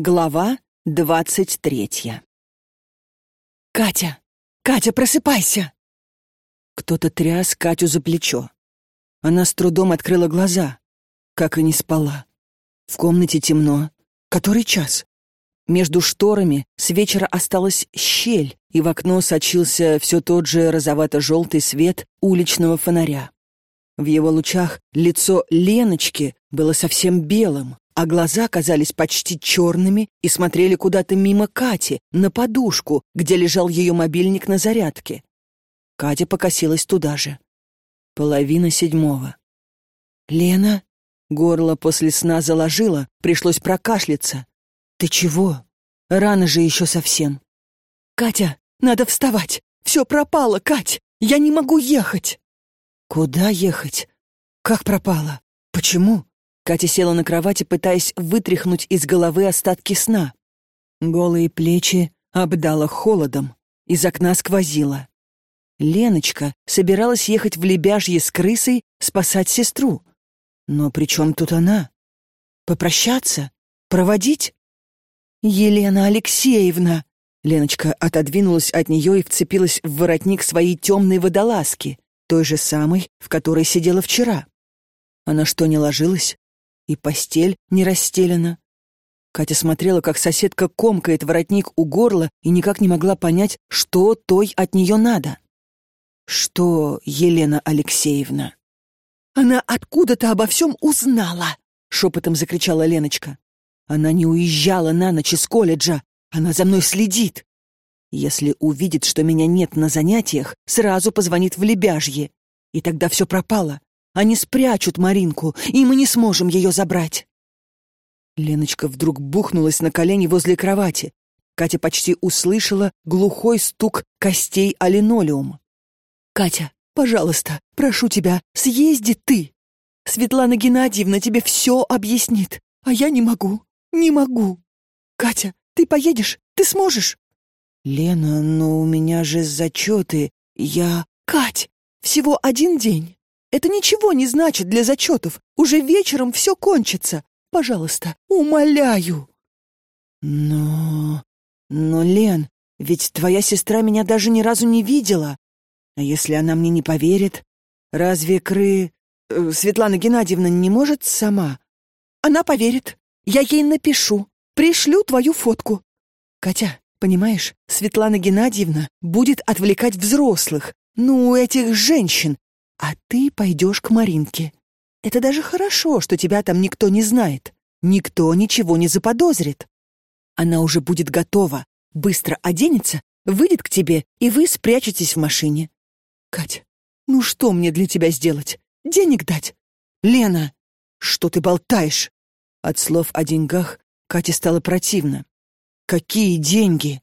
Глава двадцать третья. «Катя! Катя, просыпайся!» Кто-то тряс Катю за плечо. Она с трудом открыла глаза, как и не спала. В комнате темно. Который час? Между шторами с вечера осталась щель, и в окно сочился все тот же розовато-желтый свет уличного фонаря. В его лучах лицо Леночки было совсем белым, а глаза казались почти черными и смотрели куда-то мимо Кати, на подушку, где лежал ее мобильник на зарядке. Катя покосилась туда же. Половина седьмого. «Лена?» Горло после сна заложило, пришлось прокашляться. «Ты чего? Рано же еще совсем». «Катя, надо вставать! Все пропало, Кать! Я не могу ехать!» «Куда ехать? Как пропало? Почему?» Катя села на кровати, пытаясь вытряхнуть из головы остатки сна. Голые плечи обдало холодом, из окна сквозило. Леночка собиралась ехать в Лебяжье с крысой спасать сестру. Но при чем тут она? Попрощаться? Проводить? «Елена Алексеевна!» Леночка отодвинулась от нее и вцепилась в воротник своей темной водолазки, той же самой, в которой сидела вчера. Она что, не ложилась? И постель не расстелена. Катя смотрела, как соседка комкает воротник у горла и никак не могла понять, что той от нее надо. Что, Елена Алексеевна? Она откуда-то обо всем узнала, шепотом закричала Леночка. Она не уезжала на ночь из колледжа. Она за мной следит. Если увидит, что меня нет на занятиях, сразу позвонит в Лебяжье. И тогда все пропало. Они спрячут Маринку, и мы не сможем ее забрать. Леночка вдруг бухнулась на колени возле кровати. Катя почти услышала глухой стук костей о линолеум. «Катя, пожалуйста, прошу тебя, съезди ты. Светлана Геннадьевна тебе все объяснит, а я не могу, не могу. Катя, ты поедешь? Ты сможешь?» «Лена, но у меня же зачеты. Я...» «Кать, всего один день. Это ничего не значит для зачетов. Уже вечером все кончится. Пожалуйста, умоляю. Но... Но, Лен, ведь твоя сестра меня даже ни разу не видела. А если она мне не поверит? Разве Кры... Э, Светлана Геннадьевна не может сама? Она поверит. Я ей напишу. Пришлю твою фотку. Катя, понимаешь, Светлана Геннадьевна будет отвлекать взрослых, ну, этих женщин, а ты пойдешь к Маринке. Это даже хорошо, что тебя там никто не знает. Никто ничего не заподозрит. Она уже будет готова, быстро оденется, выйдет к тебе, и вы спрячетесь в машине. Кать, ну что мне для тебя сделать? Денег дать? Лена, что ты болтаешь? От слов о деньгах Кате стало противно. Какие деньги?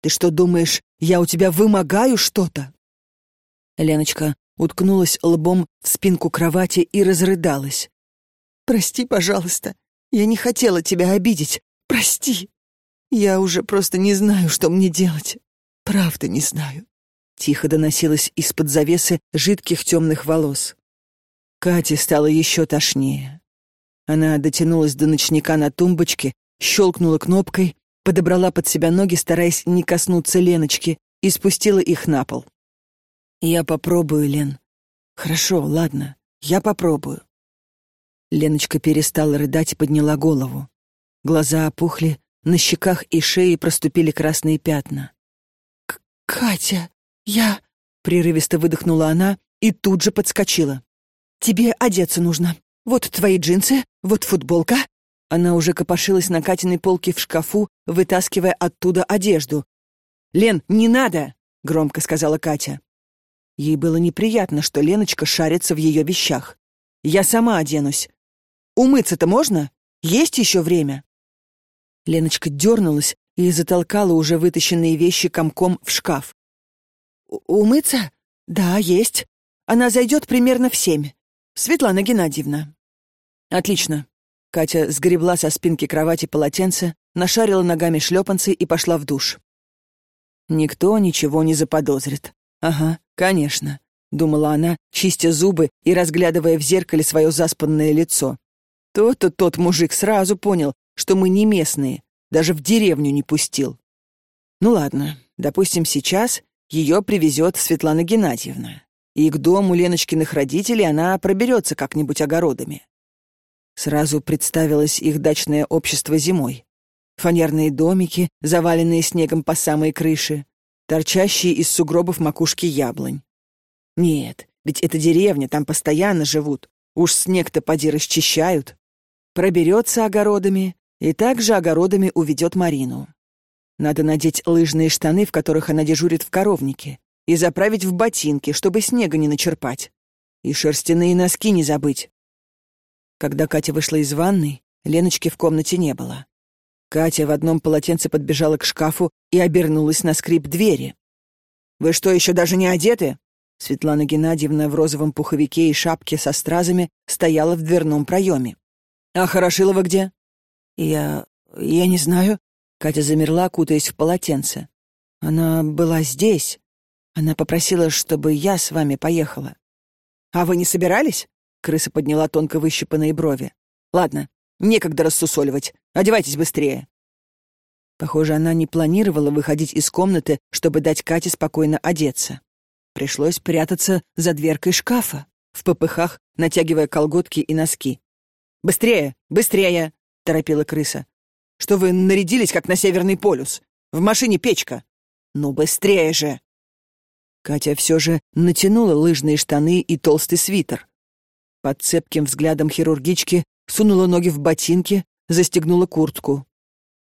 Ты что думаешь, я у тебя вымогаю что-то? Леночка уткнулась лбом в спинку кровати и разрыдалась. «Прости, пожалуйста. Я не хотела тебя обидеть. Прости. Я уже просто не знаю, что мне делать. Правда не знаю». Тихо доносилось из-под завесы жидких темных волос. Кате стало еще тошнее. Она дотянулась до ночника на тумбочке, щелкнула кнопкой, подобрала под себя ноги, стараясь не коснуться Леночки, и спустила их на пол. «Я попробую, Лен». «Хорошо, ладно, я попробую». Леночка перестала рыдать и подняла голову. Глаза опухли, на щеках и шее проступили красные пятна. «Катя, я...» — прерывисто выдохнула она и тут же подскочила. «Тебе одеться нужно. Вот твои джинсы, вот футболка». Она уже копошилась на Катиной полке в шкафу, вытаскивая оттуда одежду. «Лен, не надо!» — громко сказала Катя. Ей было неприятно, что Леночка шарится в ее вещах. «Я сама оденусь. Умыться-то можно? Есть еще время?» Леночка дернулась и затолкала уже вытащенные вещи комком в шкаф. «Умыться? Да, есть. Она зайдет примерно в семь. Светлана Геннадьевна». «Отлично». Катя сгребла со спинки кровати полотенце, нашарила ногами шлепанцы и пошла в душ. Никто ничего не заподозрит. Ага, конечно, думала она, чистя зубы и разглядывая в зеркале свое заспанное лицо. То-то тот мужик сразу понял, что мы не местные. даже в деревню не пустил. Ну ладно, допустим, сейчас ее привезет Светлана Геннадьевна, и к дому Леночкиных родителей она проберется как-нибудь огородами. Сразу представилось их дачное общество зимой. Фанерные домики, заваленные снегом по самой крыше, торчащие из сугробов макушки яблонь. Нет, ведь это деревня, там постоянно живут. Уж снег-то поди расчищают. Проберется огородами и также огородами уведет Марину. Надо надеть лыжные штаны, в которых она дежурит в коровнике, и заправить в ботинки, чтобы снега не начерпать. И шерстяные носки не забыть. Когда Катя вышла из ванной, Леночки в комнате не было. Катя в одном полотенце подбежала к шкафу и обернулась на скрип двери. «Вы что, еще даже не одеты?» Светлана Геннадьевна в розовом пуховике и шапке со стразами стояла в дверном проеме. «А Хорошилова где?» «Я... я не знаю». Катя замерла, кутаясь в полотенце. «Она была здесь. Она попросила, чтобы я с вами поехала». «А вы не собирались?» Крыса подняла тонко выщипанные брови. «Ладно, некогда рассусоливать. Одевайтесь быстрее». Похоже, она не планировала выходить из комнаты, чтобы дать Кате спокойно одеться. Пришлось прятаться за дверкой шкафа, в попыхах, натягивая колготки и носки. «Быстрее! Быстрее!» — торопила крыса. «Что вы нарядились, как на Северный полюс? В машине печка! Ну, быстрее же!» Катя все же натянула лыжные штаны и толстый свитер. Под цепким взглядом хирургички сунула ноги в ботинки, застегнула куртку.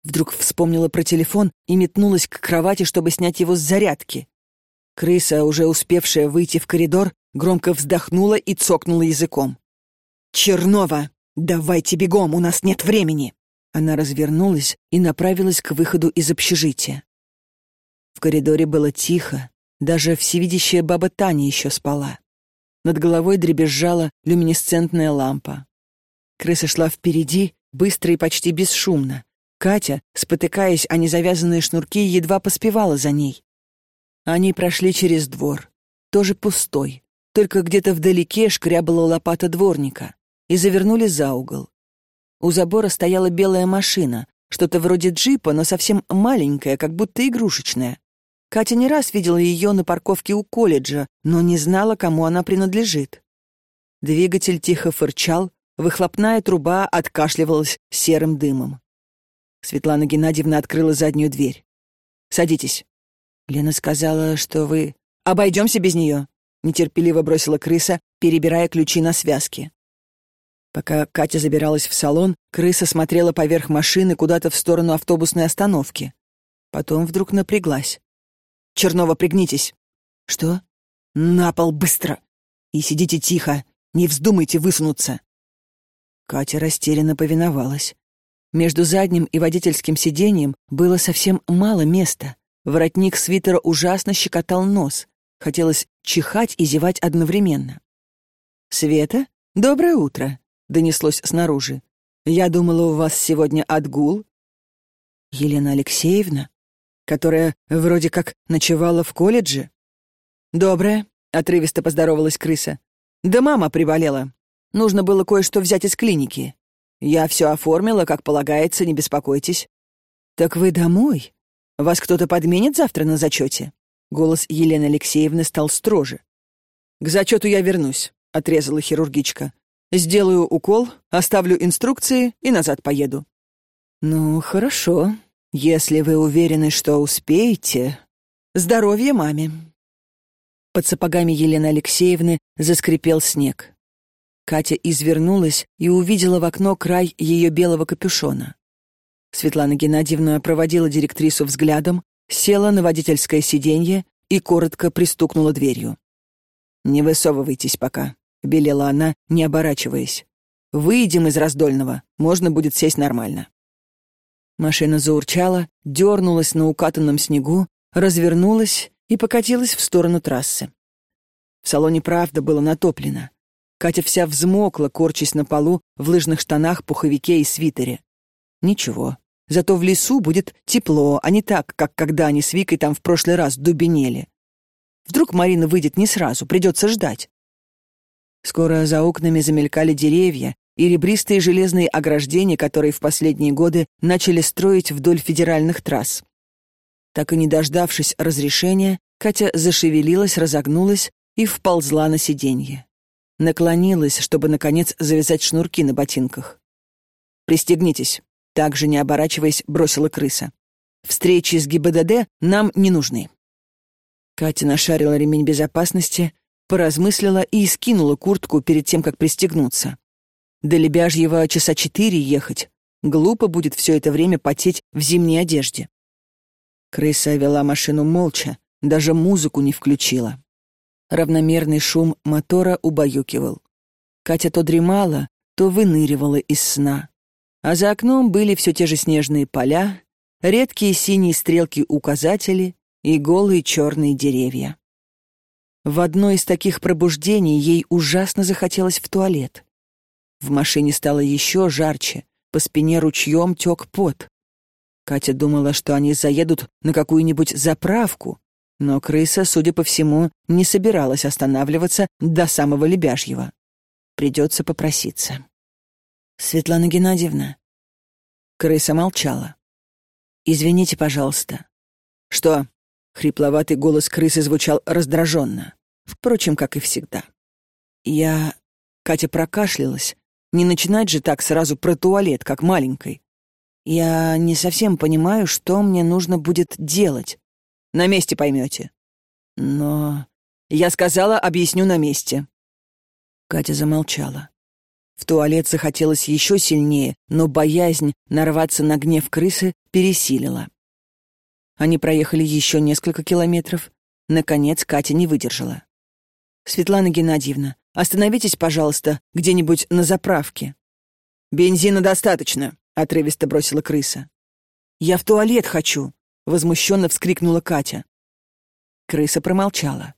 Вдруг вспомнила про телефон и метнулась к кровати, чтобы снять его с зарядки. Крыса, уже успевшая выйти в коридор, громко вздохнула и цокнула языком. «Чернова, давайте бегом, у нас нет времени!» Она развернулась и направилась к выходу из общежития. В коридоре было тихо, даже всевидящая баба Таня еще спала. Над головой дребезжала люминесцентная лампа. Крыса шла впереди, быстро и почти бесшумно. Катя, спотыкаясь о незавязанные шнурки, едва поспевала за ней. Они прошли через двор, тоже пустой, только где-то вдалеке шкрябала лопата дворника, и завернули за угол. У забора стояла белая машина, что-то вроде джипа, но совсем маленькая, как будто игрушечная. Катя не раз видела ее на парковке у колледжа, но не знала, кому она принадлежит. Двигатель тихо фырчал, выхлопная труба откашливалась серым дымом. Светлана Геннадьевна открыла заднюю дверь. «Садитесь». Лена сказала, что вы... «Обойдемся без нее», — нетерпеливо бросила крыса, перебирая ключи на связке. Пока Катя забиралась в салон, крыса смотрела поверх машины куда-то в сторону автобусной остановки. Потом вдруг напряглась. Чернова, пригнитесь. Что? На пол быстро. И сидите тихо. Не вздумайте высунуться. Катя растерянно повиновалась. Между задним и водительским сиденьем было совсем мало места. Воротник свитера ужасно щекотал нос. Хотелось чихать и зевать одновременно. «Света, доброе утро», — донеслось снаружи. «Я думала, у вас сегодня отгул». «Елена Алексеевна?» которая вроде как ночевала в колледже? «Доброе», — отрывисто поздоровалась крыса. «Да мама приболела. Нужно было кое-что взять из клиники. Я все оформила, как полагается, не беспокойтесь». «Так вы домой? Вас кто-то подменит завтра на зачете?» Голос Елены Алексеевны стал строже. «К зачету я вернусь», — отрезала хирургичка. «Сделаю укол, оставлю инструкции и назад поеду». «Ну, хорошо», если вы уверены, что успеете, здоровья маме. Под сапогами Елены Алексеевны заскрипел снег. Катя извернулась и увидела в окно край ее белого капюшона. Светлана Геннадьевна проводила директрису взглядом, села на водительское сиденье и коротко пристукнула дверью. «Не высовывайтесь пока», — белела она, не оборачиваясь. «Выйдем из раздольного, можно будет сесть нормально». Машина заурчала, дернулась на укатанном снегу, развернулась и покатилась в сторону трассы. В салоне правда было натоплено. Катя вся взмокла, корчась на полу, в лыжных штанах, пуховике и свитере. Ничего, зато в лесу будет тепло, а не так, как когда они с Викой там в прошлый раз дубенели. Вдруг Марина выйдет не сразу, придется ждать. Скоро за окнами замелькали деревья, и ребристые железные ограждения, которые в последние годы начали строить вдоль федеральных трасс. Так и не дождавшись разрешения, Катя зашевелилась, разогнулась и вползла на сиденье. Наклонилась, чтобы, наконец, завязать шнурки на ботинках. «Пристегнитесь», — также не оборачиваясь, бросила крыса. «Встречи с ГИБДД нам не нужны». Катя нашарила ремень безопасности, поразмыслила и скинула куртку перед тем, как пристегнуться. До Лебяжьего часа четыре ехать. Глупо будет все это время потеть в зимней одежде. Крыса вела машину молча, даже музыку не включила. Равномерный шум мотора убаюкивал. Катя то дремала, то выныривала из сна. А за окном были все те же снежные поля, редкие синие стрелки-указатели и голые черные деревья. В одно из таких пробуждений ей ужасно захотелось в туалет. В машине стало еще жарче, по спине ручьем тек пот. Катя думала, что они заедут на какую-нибудь заправку, но крыса, судя по всему, не собиралась останавливаться до самого Лебяжьего. Придется попроситься. «Светлана Геннадьевна». Крыса молчала. «Извините, пожалуйста». «Что?» — хрипловатый голос крысы звучал раздраженно. Впрочем, как и всегда. «Я...» Катя прокашлялась, не начинать же так сразу про туалет, как маленькой. Я не совсем понимаю, что мне нужно будет делать. На месте поймете. Но... Я сказала, объясню на месте. Катя замолчала. В туалет захотелось еще сильнее, но боязнь нарваться на гнев крысы пересилила. Они проехали еще несколько километров. Наконец Катя не выдержала. «Светлана Геннадьевна, Остановитесь, пожалуйста, где-нибудь на заправке». «Бензина достаточно», — отрывисто бросила крыса. «Я в туалет хочу», — возмущенно вскрикнула Катя. Крыса промолчала.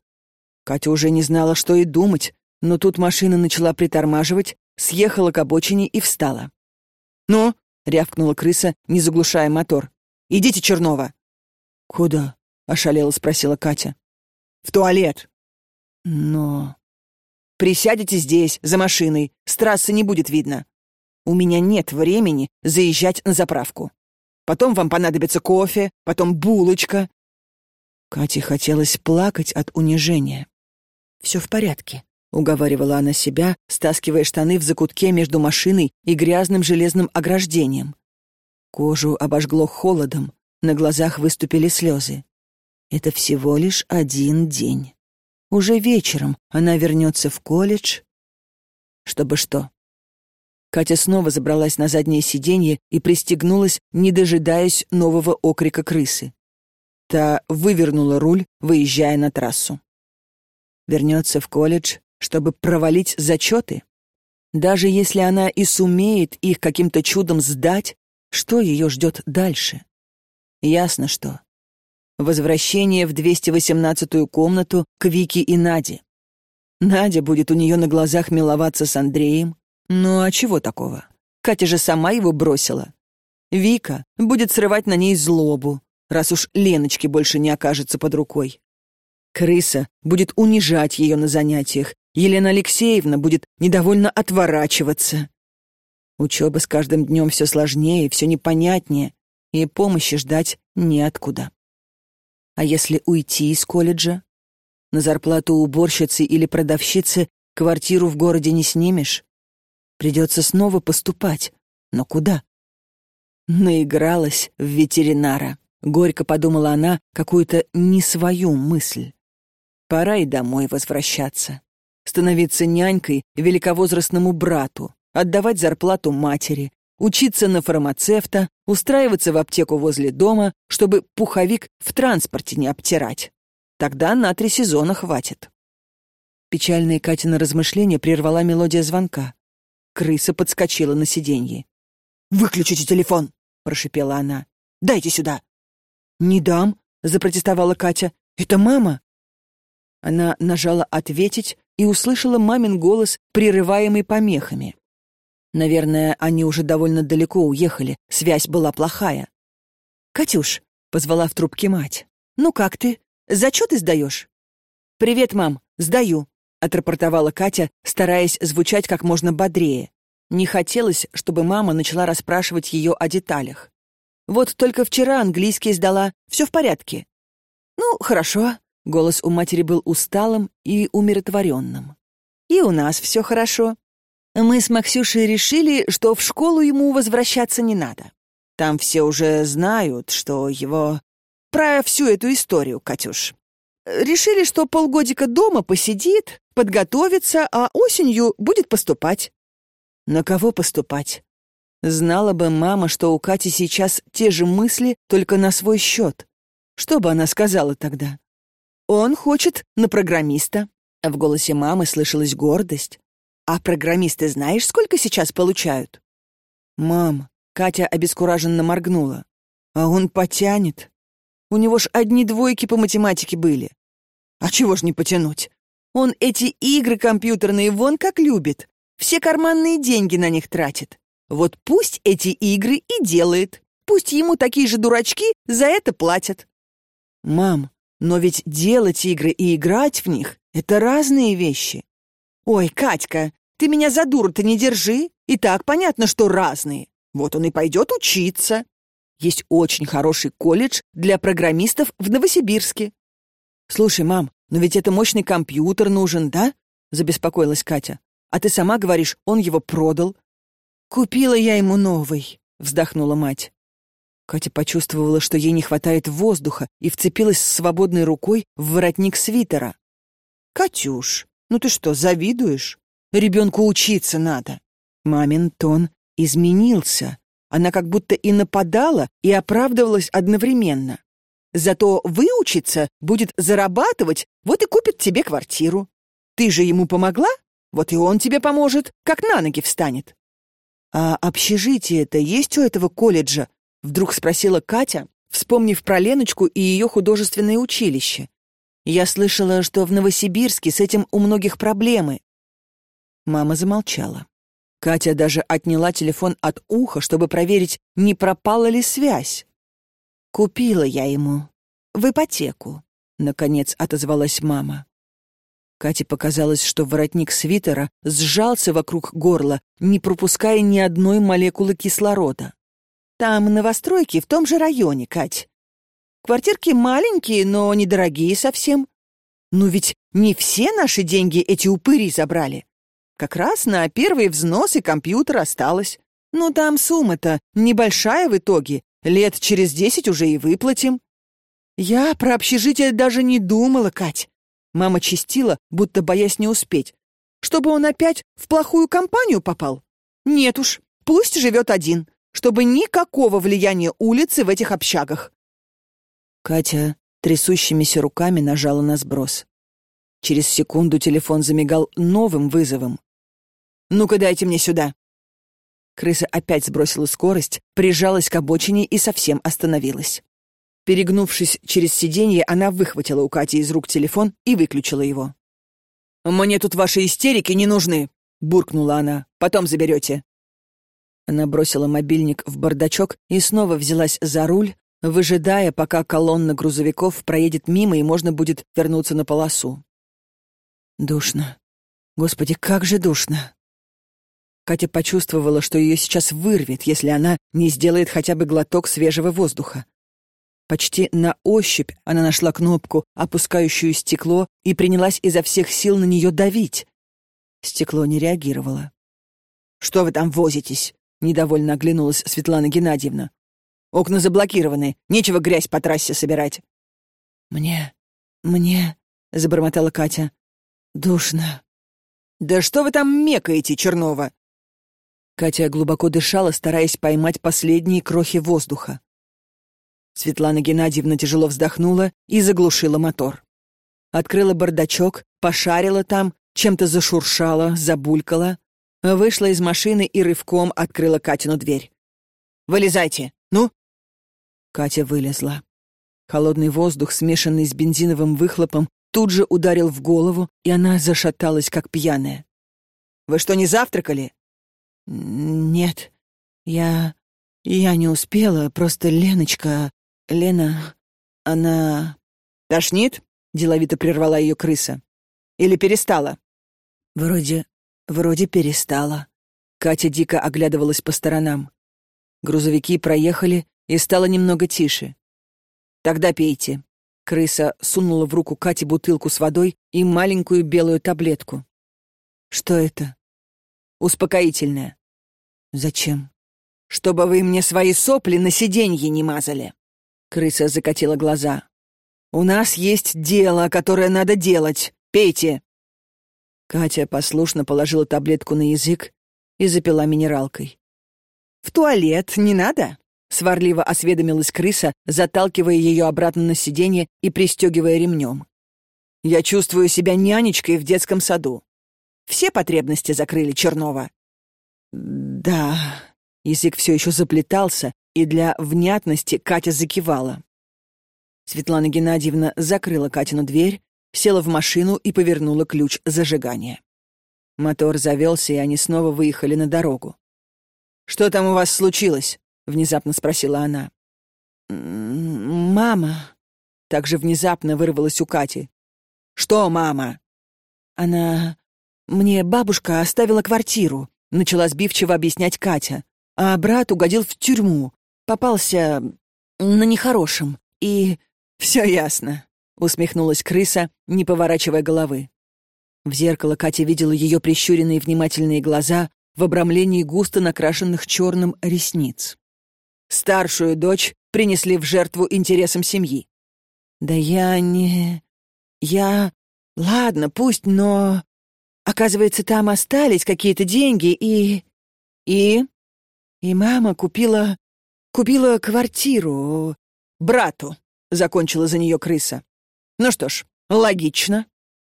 Катя уже не знала, что и думать, но тут машина начала притормаживать, съехала к обочине и встала. «Ну?» — рявкнула крыса, не заглушая мотор. «Идите, Чернова!» «Куда?» — ошалела спросила Катя. «В туалет!» «Но...» Присядете здесь, за машиной, с трассы не будет видно. У меня нет времени заезжать на заправку. Потом вам понадобится кофе, потом булочка». Кате хотелось плакать от унижения. «Все в порядке», — уговаривала она себя, стаскивая штаны в закутке между машиной и грязным железным ограждением. Кожу обожгло холодом, на глазах выступили слезы. Это всего лишь один день. Уже вечером она вернется в колледж. Чтобы что? Катя снова забралась на заднее сиденье и пристегнулась, не дожидаясь нового окрика крысы. Та вывернула руль, выезжая на трассу. Вернется в колледж, чтобы провалить зачеты? Даже если она и сумеет их каким-то чудом сдать, что ее ждет дальше? Ясно, что Возвращение в 218-ю комнату к Вике и Наде. Надя будет у нее на глазах миловаться с Андреем. Ну а чего такого? Катя же сама его бросила. Вика будет срывать на ней злобу, раз уж Леночки больше не окажется под рукой. Крыса будет унижать ее на занятиях, Елена Алексеевна будет недовольно отворачиваться. Учеба с каждым днем все сложнее, все непонятнее, и помощи ждать неоткуда. А если уйти из колледжа? На зарплату уборщицы или продавщицы квартиру в городе не снимешь. Придется снова поступать. Но куда? Наигралась в ветеринара. Горько подумала она какую-то не свою мысль. Пора и домой возвращаться. Становиться нянькой великовозрастному брату, отдавать зарплату матери, учиться на фармацевта, устраиваться в аптеку возле дома, чтобы пуховик в транспорте не обтирать. Тогда на три сезона хватит. Печальные Катина размышления прервала мелодия звонка. Крыса подскочила на сиденье. «Выключите телефон!» — прошипела она. «Дайте сюда!» «Не дам!» — запротестовала Катя. «Это мама!» Она нажала «ответить» и услышала мамин голос, прерываемый помехами. Наверное, они уже довольно далеко уехали, связь была плохая. «Катюш», — позвала в трубке мать, — «ну как ты? Зачеты сдаешь?» «Привет, мам, сдаю», — отрапортовала Катя, стараясь звучать как можно бодрее. Не хотелось, чтобы мама начала расспрашивать ее о деталях. Вот только вчера английский сдала, все в порядке. Ну, хорошо. Голос у матери был усталым и умиротворенным. И у нас все хорошо. Мы с Максюшей решили, что в школу ему возвращаться не надо. Там все уже знают, что его... Про всю эту историю, Катюш. Решили, что полгодика дома посидит, подготовится, а осенью будет поступать. На кого поступать? Знала бы мама, что у Кати сейчас те же мысли, только на свой счет. Что бы она сказала тогда? Он хочет на программиста. В голосе мамы слышалась гордость. А программисты знаешь, сколько сейчас получают? Мам, Катя обескураженно моргнула. А он потянет. У него ж одни двойки по математике были. А чего ж не потянуть? Он эти игры компьютерные вон как любит. Все карманные деньги на них тратит. Вот пусть эти игры и делает. Пусть ему такие же дурачки за это платят. Мам, но ведь делать игры и играть в них — это разные вещи. Ой, Катька, ты меня за дуру-то не держи. И так понятно, что разные. Вот он и пойдет учиться. Есть очень хороший колледж для программистов в Новосибирске. Слушай, мам, но ведь это мощный компьютер нужен, да? Забеспокоилась Катя. А ты сама говоришь, он его продал. «Купила я ему новый», — вздохнула мать. Катя почувствовала, что ей не хватает воздуха, и вцепилась свободной рукой в воротник свитера. «Катюш, ну ты что, завидуешь? Ребенку учиться надо». Мамин тон изменился. Она как будто и нападала, и оправдывалась одновременно. Зато выучиться, будет зарабатывать, вот и купит тебе квартиру. Ты же ему помогла? Вот и он тебе поможет, как на ноги встанет. «А общежитие-то есть у этого колледжа?» — вдруг спросила Катя, вспомнив про Леночку и ее художественное училище. «Я слышала, что в Новосибирске с этим у многих проблемы». Мама замолчала. Катя даже отняла телефон от уха, чтобы проверить, не пропала ли связь. «Купила я ему. В ипотеку», — наконец отозвалась мама. Кате показалось, что воротник свитера сжался вокруг горла, не пропуская ни одной молекулы кислорода. «Там новостройки в том же районе, Кать. Квартирки маленькие, но недорогие совсем. Ну ведь не все наши деньги эти упыри забрали. Как раз на первый взнос и компьютер осталось. Ну там сумма-то небольшая в итоге, лет через десять уже и выплатим. Я про общежитие даже не думала, Кать. Мама чистила, будто боясь не успеть. Чтобы он опять в плохую компанию попал? Нет уж, пусть живет один, чтобы никакого влияния улицы в этих общагах. Катя трясущимися руками нажала на сброс. Через секунду телефон замигал новым вызовом. «Ну-ка дайте мне сюда!» Крыса опять сбросила скорость, прижалась к обочине и совсем остановилась. Перегнувшись через сиденье, она выхватила у Кати из рук телефон и выключила его. «Мне тут ваши истерики не нужны», — буркнула она. «Потом заберете». Она бросила мобильник в бардачок и снова взялась за руль, выжидая, пока колонна грузовиков проедет мимо и можно будет вернуться на полосу. Душно. Господи, как же душно. Катя почувствовала, что ее сейчас вырвет, если она не сделает хотя бы глоток свежего воздуха. Почти на ощупь она нашла кнопку, опускающую стекло, и принялась изо всех сил на нее давить. Стекло не реагировало. «Что вы там возитесь?» — недовольно оглянулась Светлана Геннадьевна. «Окна заблокированы, нечего грязь по трассе собирать». «Мне... мне...» — забормотала Катя. «Душно». «Да что вы там мекаете, Чернова?» Катя глубоко дышала, стараясь поймать последние крохи воздуха. Светлана Геннадьевна тяжело вздохнула и заглушила мотор. Открыла бардачок, пошарила там, чем-то зашуршала, забулькала, вышла из машины и рывком открыла Катину дверь. «Вылезайте! Ну!» Катя вылезла. Холодный воздух, смешанный с бензиновым выхлопом, тут же ударил в голову, и она зашаталась, как пьяная. «Вы что, не завтракали?» «Нет, я... я не успела, просто Леночка...» Лена, она... Тошнит? Деловито прервала ее крыса. Или перестала? Вроде... вроде перестала. Катя дико оглядывалась по сторонам. Грузовики проехали, и стало немного тише. «Тогда пейте». Крыса сунула в руку Кате бутылку с водой и маленькую белую таблетку. «Что это?» «Успокоительное». «Зачем?» «Чтобы вы мне свои сопли на сиденье не мазали». Крыса закатила глаза. «У нас есть дело, которое надо делать. Пейте!» Катя послушно положила таблетку на язык и запила минералкой. «В туалет не надо?» — сварливо осведомилась крыса, заталкивая ее обратно на сиденье и пристегивая ремнем. «Я чувствую себя нянечкой в детском саду. Все потребности закрыли Чернова?» «Да...» Язык все еще заплетался, и для внятности Катя закивала. Светлана Геннадьевна закрыла Катину дверь, села в машину и повернула ключ зажигания. Мотор завелся, и они снова выехали на дорогу. «Что там у вас случилось?» — внезапно спросила она. «Мама...» — также внезапно вырвалась у Кати. «Что мама?» «Она... Мне бабушка оставила квартиру», — начала сбивчиво объяснять Катя. «А брат угодил в тюрьму. Попался на нехорошем. И «Все ясно», — усмехнулась крыса, не поворачивая головы. В зеркало Катя видела ее прищуренные внимательные глаза в обрамлении густо накрашенных черным ресниц. Старшую дочь принесли в жертву интересам семьи. «Да я не... я... Ладно, пусть, но... Оказывается, там остались какие-то деньги и... И... И мама купила... купила квартиру брату закончила за нее крыса. Ну что ж, логично.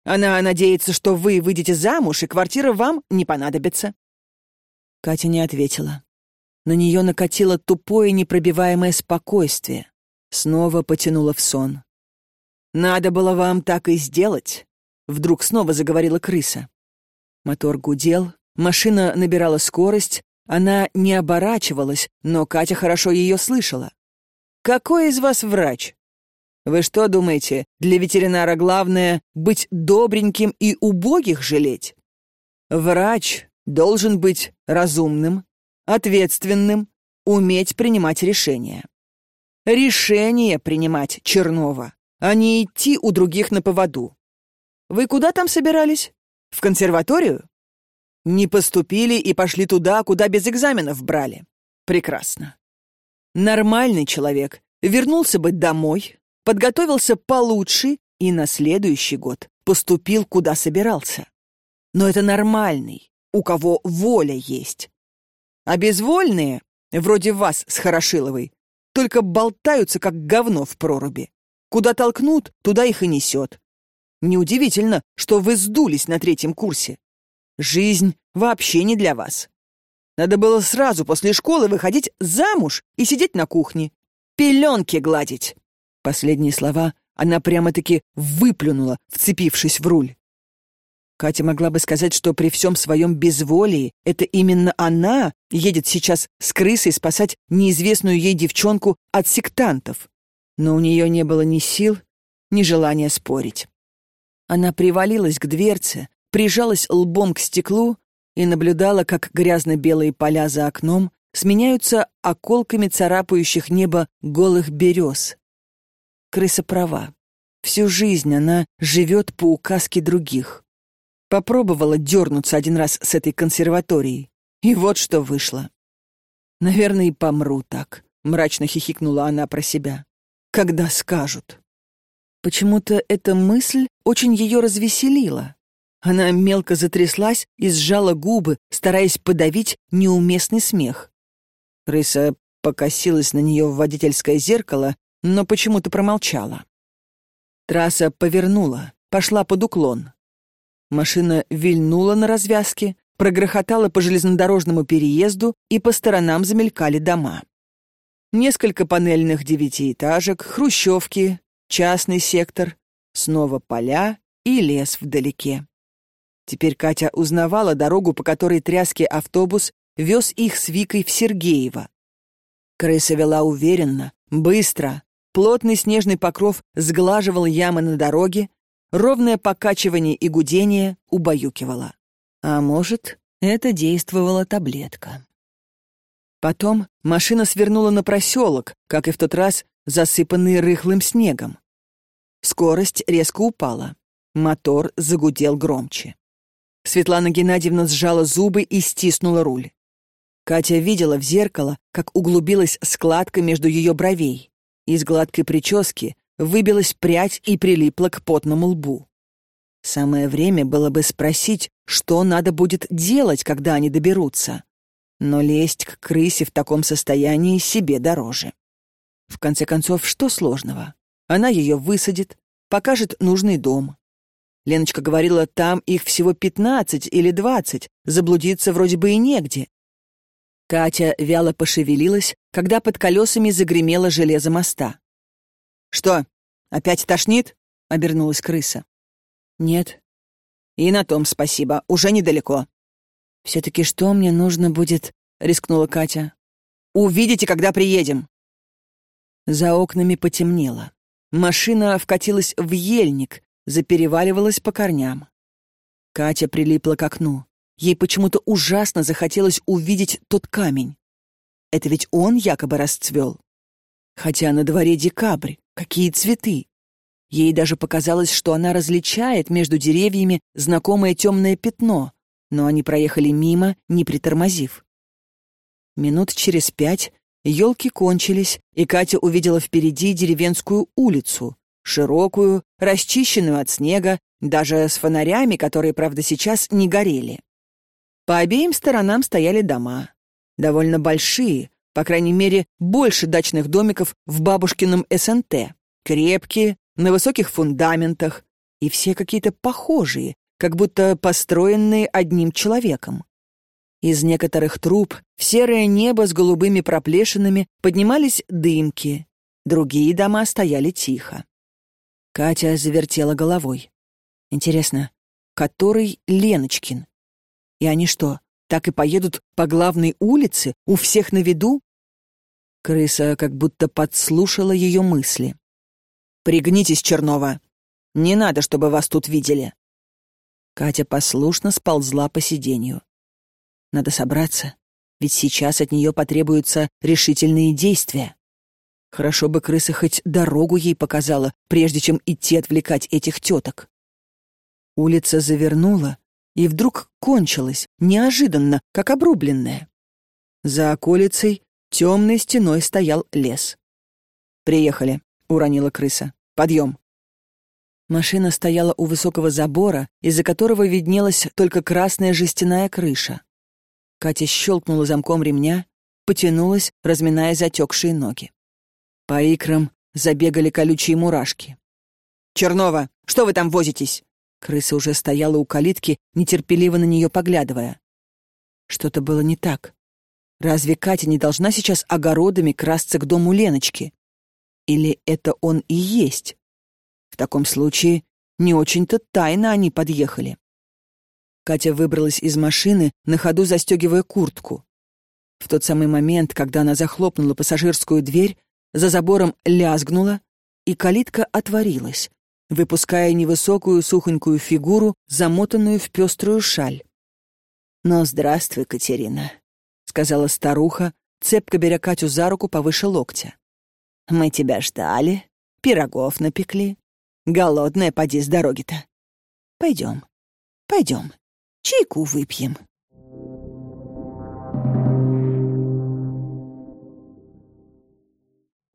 Она надеется, что вы выйдете замуж, и квартира вам не понадобится. Катя не ответила. На нее накатило тупое непробиваемое спокойствие. Снова потянула в сон. «Надо было вам так и сделать», — вдруг снова заговорила крыса. Мотор гудел, машина набирала скорость, она не оборачивалась, но Катя хорошо ее слышала. «Какой из вас врач?» Вы что думаете, для ветеринара главное быть добреньким и убогих жалеть? Врач должен быть разумным, ответственным, уметь принимать решения. Решение принимать Чернова, а не идти у других на поводу. Вы куда там собирались? В консерваторию? Не поступили и пошли туда, куда без экзаменов брали. Прекрасно. Нормальный человек вернулся бы домой, подготовился получше и на следующий год поступил, куда собирался. Но это нормальный, у кого воля есть. А безвольные, вроде вас с Хорошиловой, только болтаются, как говно в проруби. Куда толкнут, туда их и несет. Неудивительно, что вы сдулись на третьем курсе. Жизнь вообще не для вас. Надо было сразу после школы выходить замуж и сидеть на кухне, пеленки гладить. Последние слова она прямо-таки выплюнула, вцепившись в руль. Катя могла бы сказать, что при всем своем безволии это именно она едет сейчас с крысой спасать неизвестную ей девчонку от сектантов. Но у нее не было ни сил, ни желания спорить. Она привалилась к дверце, прижалась лбом к стеклу и наблюдала, как грязно-белые поля за окном сменяются околками царапающих небо голых берез. Крыса права. Всю жизнь она живет по указке других. Попробовала дернуться один раз с этой консерваторией. И вот что вышло. «Наверное, и помру так», — мрачно хихикнула она про себя. «Когда скажут». Почему-то эта мысль очень ее развеселила. Она мелко затряслась и сжала губы, стараясь подавить неуместный смех. Крыса покосилась на нее в водительское зеркало но почему-то промолчала. Трасса повернула, пошла под уклон. Машина вильнула на развязке, прогрохотала по железнодорожному переезду, и по сторонам замелькали дома. Несколько панельных девятиэтажек, хрущевки, частный сектор, снова поля и лес вдалеке. Теперь Катя узнавала дорогу, по которой тряский автобус вез их с Викой в Сергеево. Крыса вела уверенно, быстро, Плотный снежный покров сглаживал ямы на дороге, ровное покачивание и гудение убаюкивало. А может, Это действовала таблетка. Потом машина свернула на проселок, как и в тот раз, засыпанный рыхлым снегом. Скорость резко упала. Мотор загудел громче. Светлана Геннадьевна сжала зубы и стиснула руль. Катя видела в зеркало, как углубилась складка между ее бровей. Из гладкой прически выбилась прядь и прилипла к потному лбу. Самое время было бы спросить, что надо будет делать, когда они доберутся. Но лезть к крысе в таком состоянии себе дороже. В конце концов, что сложного? Она ее высадит, покажет нужный дом. Леночка говорила, там их всего пятнадцать или двадцать, заблудиться вроде бы и негде. Катя вяло пошевелилась, когда под колесами загремело железо моста. «Что, опять тошнит?» — обернулась крыса. «Нет». «И на том спасибо, уже недалеко». «Все-таки что мне нужно будет?» — рискнула Катя. «Увидите, когда приедем». За окнами потемнело. Машина вкатилась в ельник, запереваливалась по корням. Катя прилипла к окну. Ей почему-то ужасно захотелось увидеть тот камень. Это ведь он якобы расцвел. Хотя на дворе декабрь, какие цветы. Ей даже показалось, что она различает между деревьями знакомое темное пятно, но они проехали мимо, не притормозив. Минут через пять елки кончились, и Катя увидела впереди деревенскую улицу, широкую, расчищенную от снега, даже с фонарями, которые, правда, сейчас не горели. По обеим сторонам стояли дома. Довольно большие, по крайней мере, больше дачных домиков в бабушкином СНТ. Крепкие, на высоких фундаментах. И все какие-то похожие, как будто построенные одним человеком. Из некоторых труб в серое небо с голубыми проплешинами поднимались дымки. Другие дома стояли тихо. Катя завертела головой. Интересно, который Леночкин? И они что, так и поедут по главной улице, у всех на виду? Крыса как будто подслушала ее мысли. «Пригнитесь, Чернова! Не надо, чтобы вас тут видели!» Катя послушно сползла по сиденью. Надо собраться, ведь сейчас от нее потребуются решительные действия. Хорошо бы крыса хоть дорогу ей показала, прежде чем идти отвлекать этих теток. Улица завернула и вдруг кончилась, неожиданно, как обрубленная. За околицей темной стеной стоял лес. «Приехали», — уронила крыса. «Подъем». Машина стояла у высокого забора, из-за которого виднелась только красная жестяная крыша. Катя щелкнула замком ремня, потянулась, разминая затекшие ноги. По икрам забегали колючие мурашки. «Чернова, что вы там возитесь?» Крыса уже стояла у калитки, нетерпеливо на нее поглядывая. Что-то было не так. Разве Катя не должна сейчас огородами красться к дому Леночки? Или это он и есть? В таком случае не очень-то тайно они подъехали. Катя выбралась из машины, на ходу застегивая куртку. В тот самый момент, когда она захлопнула пассажирскую дверь, за забором лязгнуло, и калитка отворилась, выпуская невысокую сухонькую фигуру, замотанную в пеструю шаль. «Ну, здравствуй, Катерина», — сказала старуха, цепко беря Катю за руку повыше локтя. «Мы тебя ждали, пирогов напекли. Голодная, поди с дороги-то. Пойдем, пойдем, чайку выпьем».